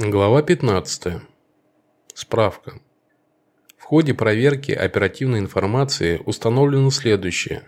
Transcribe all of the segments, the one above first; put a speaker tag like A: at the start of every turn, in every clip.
A: Глава 15. Справка. В ходе проверки оперативной информации установлено следующее.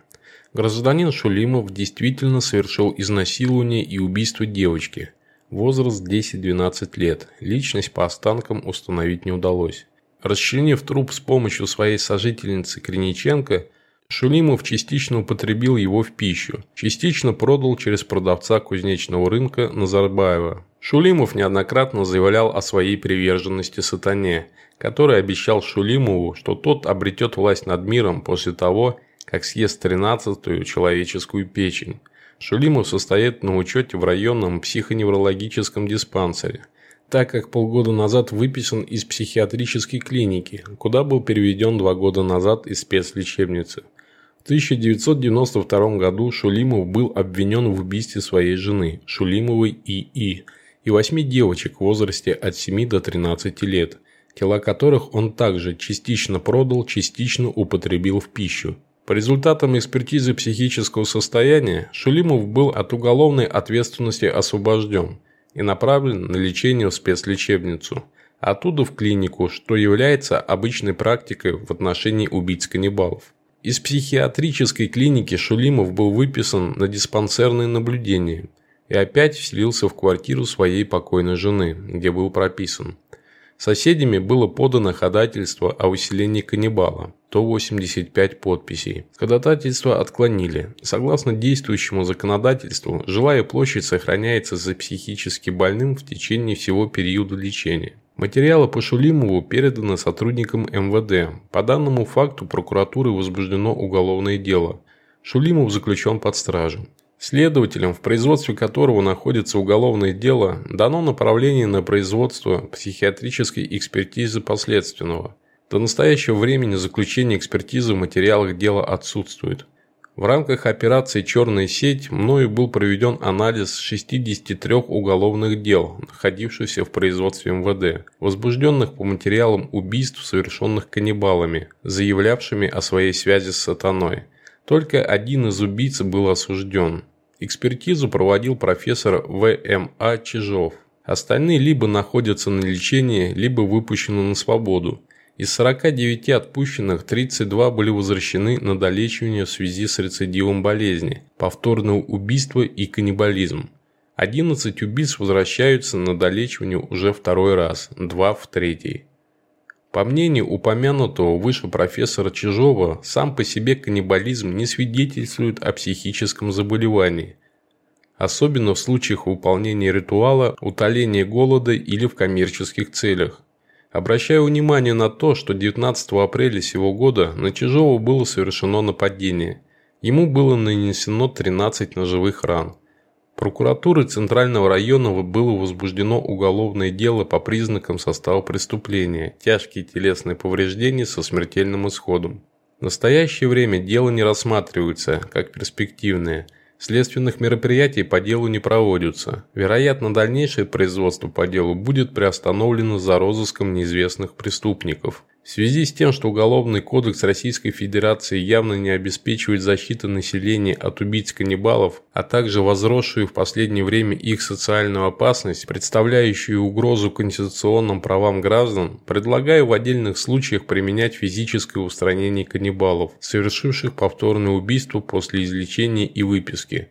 A: Гражданин Шулимов действительно совершил изнасилование и убийство девочки. Возраст 10-12 лет. Личность по останкам установить не удалось. Расчленив труп с помощью своей сожительницы Криниченко, Шулимов частично употребил его в пищу, частично продал через продавца кузнечного рынка Назарбаева, Шулимов неоднократно заявлял о своей приверженности сатане, который обещал Шулимову, что тот обретет власть над миром после того, как съест тринадцатую человеческую печень. Шулимов состоит на учете в районном психоневрологическом диспансере, так как полгода назад выписан из психиатрической клиники, куда был переведен два года назад из спецлечебницы. В 1992 году Шулимов был обвинен в убийстве своей жены, Шулимовой И.И., и восьми девочек в возрасте от 7 до 13 лет, тела которых он также частично продал, частично употребил в пищу. По результатам экспертизы психического состояния Шулимов был от уголовной ответственности освобожден и направлен на лечение в спецлечебницу, а оттуда в клинику, что является обычной практикой в отношении убийц-каннибалов. Из психиатрической клиники Шулимов был выписан на диспансерное наблюдение – и опять вселился в квартиру своей покойной жены, где был прописан. Соседями было подано ходатайство о выселении каннибала, 185 подписей. Ходатайство отклонили. Согласно действующему законодательству, жилая площадь сохраняется за психически больным в течение всего периода лечения. Материалы по Шулимову переданы сотрудникам МВД. По данному факту прокуратурой возбуждено уголовное дело. Шулимов заключен под стражу. Следователям, в производстве которого находится уголовное дело, дано направление на производство психиатрической экспертизы последственного. До настоящего времени заключение экспертизы в материалах дела отсутствует. В рамках операции «Черная сеть» мною был проведен анализ 63 уголовных дел, находившихся в производстве МВД, возбужденных по материалам убийств, совершенных каннибалами, заявлявшими о своей связи с сатаной. Только один из убийц был осужден. Экспертизу проводил профессор В.М.А. Чижов. Остальные либо находятся на лечении, либо выпущены на свободу. Из 49 отпущенных 32 были возвращены на долечивание в связи с рецидивом болезни, повторное убийство и каннибализм. 11 убийств возвращаются на долечивание уже второй раз, 2 в третий. По мнению упомянутого выше профессора Чижова, сам по себе каннибализм не свидетельствует о психическом заболевании, особенно в случаях выполнения ритуала, утоления голода или в коммерческих целях. Обращаю внимание на то, что 19 апреля сего года на Чижова было совершено нападение. Ему было нанесено 13 ножевых ран. Прокуратурой Центрального района было возбуждено уголовное дело по признакам состава преступления – тяжкие телесные повреждения со смертельным исходом. В настоящее время дело не рассматривается как перспективное. Следственных мероприятий по делу не проводятся. Вероятно, дальнейшее производство по делу будет приостановлено за розыском неизвестных преступников. В связи с тем, что Уголовный кодекс Российской Федерации явно не обеспечивает защиту населения от убийц-каннибалов, а также возросшую в последнее время их социальную опасность, представляющую угрозу конституционным правам граждан, предлагаю в отдельных случаях применять физическое устранение каннибалов, совершивших повторное убийство после излечения и выписки.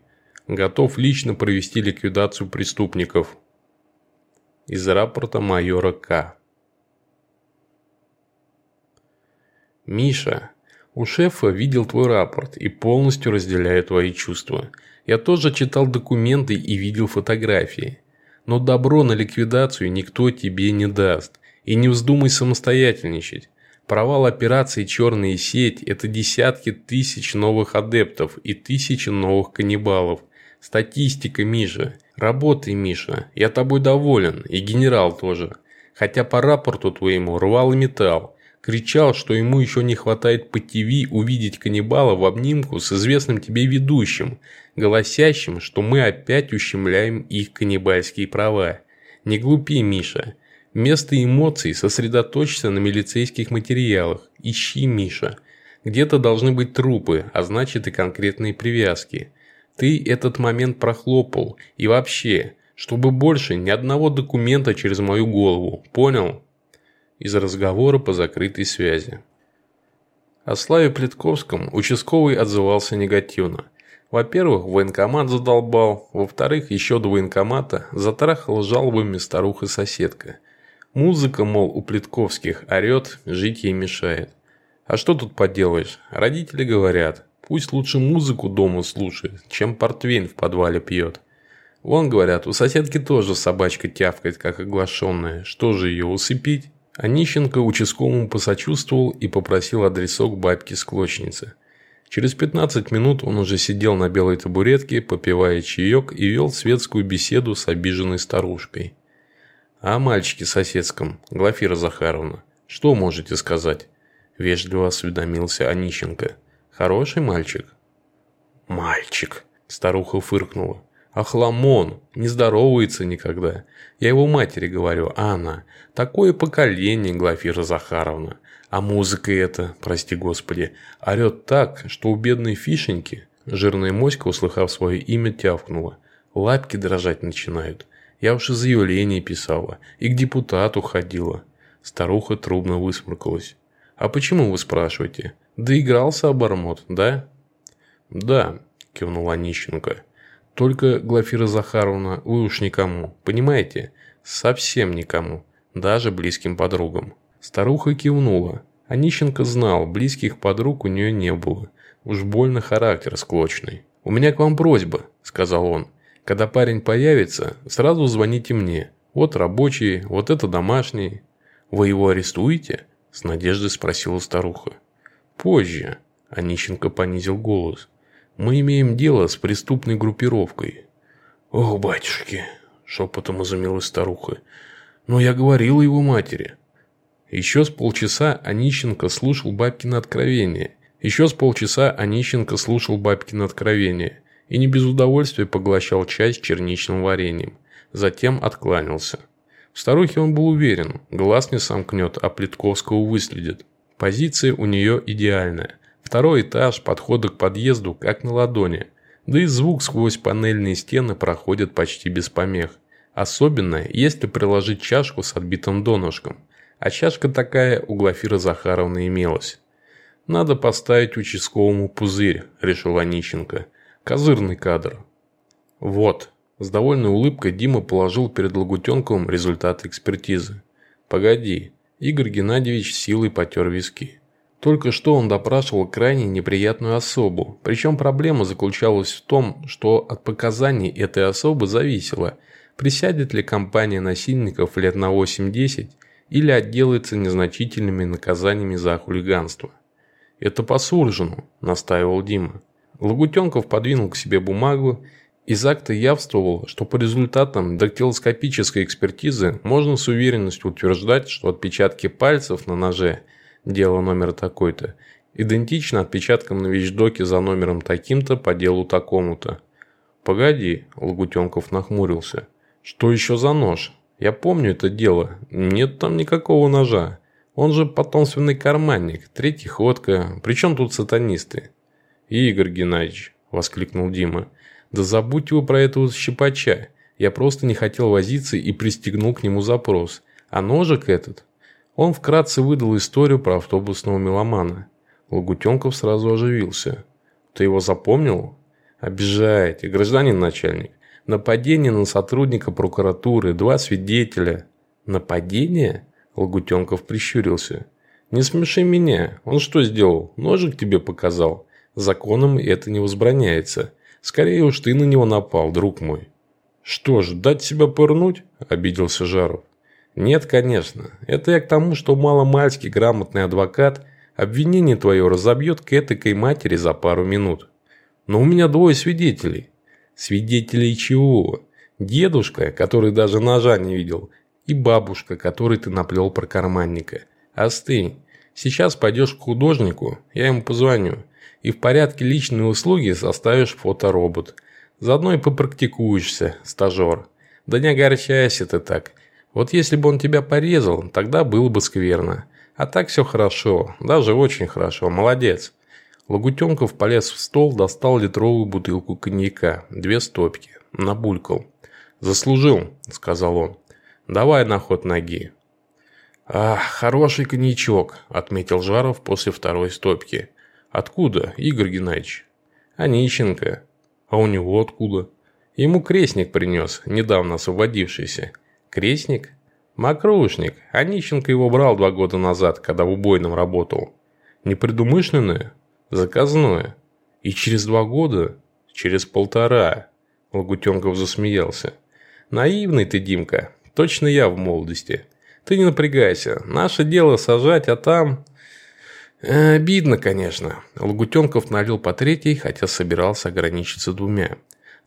A: Готов лично провести ликвидацию преступников. Из рапорта майора К. «Миша, у шефа видел твой рапорт и полностью разделяю твои чувства. Я тоже читал документы и видел фотографии. Но добро на ликвидацию никто тебе не даст. И не вздумай самостоятельничать. Провал операции «Черная сеть» – это десятки тысяч новых адептов и тысячи новых каннибалов. Статистика, Миша. Работай, Миша. Я тобой доволен. И генерал тоже. Хотя по рапорту твоему рвал и металл. Кричал, что ему еще не хватает по ТВ увидеть каннибала в обнимку с известным тебе ведущим, голосящим, что мы опять ущемляем их каннибальские права. Не глупи, Миша. Вместо эмоций сосредоточься на милицейских материалах. Ищи, Миша. Где-то должны быть трупы, а значит и конкретные привязки. Ты этот момент прохлопал. И вообще, Чтобы больше ни одного документа через мою голову. Понял? Из разговора по закрытой связи. О Славе Плетковском участковый отзывался негативно. Во-первых, военкомат задолбал. Во-вторых, еще до военкомата затрахала жалобами старуха-соседка. Музыка, мол, у Плетковских орет, жить ей мешает. А что тут поделаешь? Родители говорят, пусть лучше музыку дома слушает, чем портвейн в подвале пьет. Вон, говорят, у соседки тоже собачка тявкает, как оглашенная. Что же ее усыпить? Онищенко участковому посочувствовал и попросил адресок бабки-склочницы. Через 15 минут он уже сидел на белой табуретке, попивая чаек и вел светскую беседу с обиженной старушкой. «А мальчике соседском, Глафира Захаровна, что можете сказать?» Вежливо осведомился Онищенко. «Хороший мальчик?» «Мальчик!» – старуха фыркнула. Ахламон, не здоровается никогда. Я его матери говорю, а она. Такое поколение, Глафира Захаровна. А музыка эта, прости господи, орет так, что у бедной фишеньки, жирная моська, услыхав свое имя, тявкнула. Лапки дрожать начинают. Я уж и заявление писала, и к депутату ходила. Старуха трудно высморкалась. «А почему вы спрашиваете? Доигрался обормот, да?» «Да», – кивнула Нищенко. Только, Глафира Захаровна, вы уж никому, понимаете? Совсем никому, даже близким подругам. Старуха кивнула. Онищенко знал, близких подруг у нее не было. Уж больно характер склочный. «У меня к вам просьба», – сказал он. «Когда парень появится, сразу звоните мне. Вот рабочий, вот это домашний». «Вы его арестуете?» – с надеждой спросила старуха. «Позже», – Онищенко понизил голос. Мы имеем дело с преступной группировкой. Ох, батюшки, шепотом изумилась старуха. Но я говорила его матери. Еще с полчаса Онищенко слушал бабкино откровение. Еще с полчаса Онищенко слушал бабкино откровение. И не без удовольствия поглощал чай с черничным вареньем. Затем откланялся. В старухе он был уверен, глаз не сомкнет, а Плитковского выследит. Позиция у нее идеальная. Второй этаж, подходы к подъезду, как на ладони. Да и звук сквозь панельные стены проходит почти без помех. Особенно, если приложить чашку с отбитым донышком. А чашка такая у Глафиры Захаровны имелась. «Надо поставить участковому пузырь», – решил Онищенко. «Козырный кадр». «Вот». С довольной улыбкой Дима положил перед Лагутенковым результаты экспертизы. «Погоди». Игорь Геннадьевич силой потер виски. Только что он допрашивал крайне неприятную особу, причем проблема заключалась в том, что от показаний этой особы зависело, присядет ли компания насильников лет на 8-10 или отделается незначительными наказаниями за хулиганство. «Это по Суржину», – настаивал Дима. Лагутенков подвинул к себе бумагу, из акта явствовало, что по результатам дактилоскопической экспертизы можно с уверенностью утверждать, что отпечатки пальцев на ноже – дело номер такой-то, идентично отпечаткам на вещдоке за номером таким-то по делу такому-то. «Погоди», – Лагутенков нахмурился. «Что еще за нож? Я помню это дело. Нет там никакого ножа. Он же потомственный карманник, третий ходка. Причем тут сатанисты?» «Игорь Геннадьевич», – воскликнул Дима, – «да забудьте вы про этого щипача. Я просто не хотел возиться и пристегнул к нему запрос. А ножик этот он вкратце выдал историю про автобусного меломана. Лагутенков сразу оживился. «Ты его запомнил?» «Обижаете, гражданин начальник. Нападение на сотрудника прокуратуры, два свидетеля». «Нападение?» Лагутенков прищурился. «Не смеши меня. Он что сделал? Ножик тебе показал? Законом это не возбраняется. Скорее уж ты на него напал, друг мой». «Что ж, дать себя пырнуть?» – обиделся Жаров. Нет, конечно. Это я к тому, что маломальский грамотный адвокат обвинение твое разобьет к этакой матери за пару минут. Но у меня двое свидетелей. Свидетелей чего? Дедушка, который даже ножа не видел, и бабушка, которой ты наплел про карманника. Остынь. Сейчас пойдешь к художнику, я ему позвоню, и в порядке личной услуги составишь фоторобот. Заодно и попрактикуешься, стажер. Да не огорчайся ты так. Вот если бы он тебя порезал, тогда было бы скверно. А так все хорошо, даже очень хорошо, молодец. Лагутенков полез в стол, достал литровую бутылку коньяка, две стопки, набулькал. «Заслужил», – сказал он. «Давай на ход ноги». «Ах, хороший коньячок», – отметил Жаров после второй стопки. «Откуда, Игорь Геннадьевич?» «Онищенко». «А у него откуда?» «Ему крестник принес, недавно освободившийся». «Крестник?» «Мокрушник. Онищенко его брал два года назад, когда в убойном работал». «Непредумышленное?» «Заказное». «И через два года?» «Через полтора». Лагутенков засмеялся. «Наивный ты, Димка. Точно я в молодости. Ты не напрягайся. Наше дело сажать, а там...» э, «Обидно, конечно». Лагутенков налил по третьей, хотя собирался ограничиться двумя.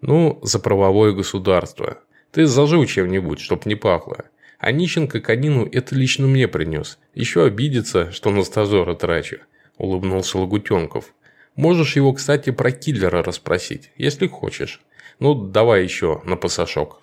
A: «Ну, за правовое государство. Ты зажил чем-нибудь, чтоб не пахло. А Нищенко конину это лично мне принес. Еще обидится, что на стажера трачу», – улыбнулся Лагутенков. «Можешь его, кстати, про киллера расспросить, если хочешь. Ну, давай еще на пасашок».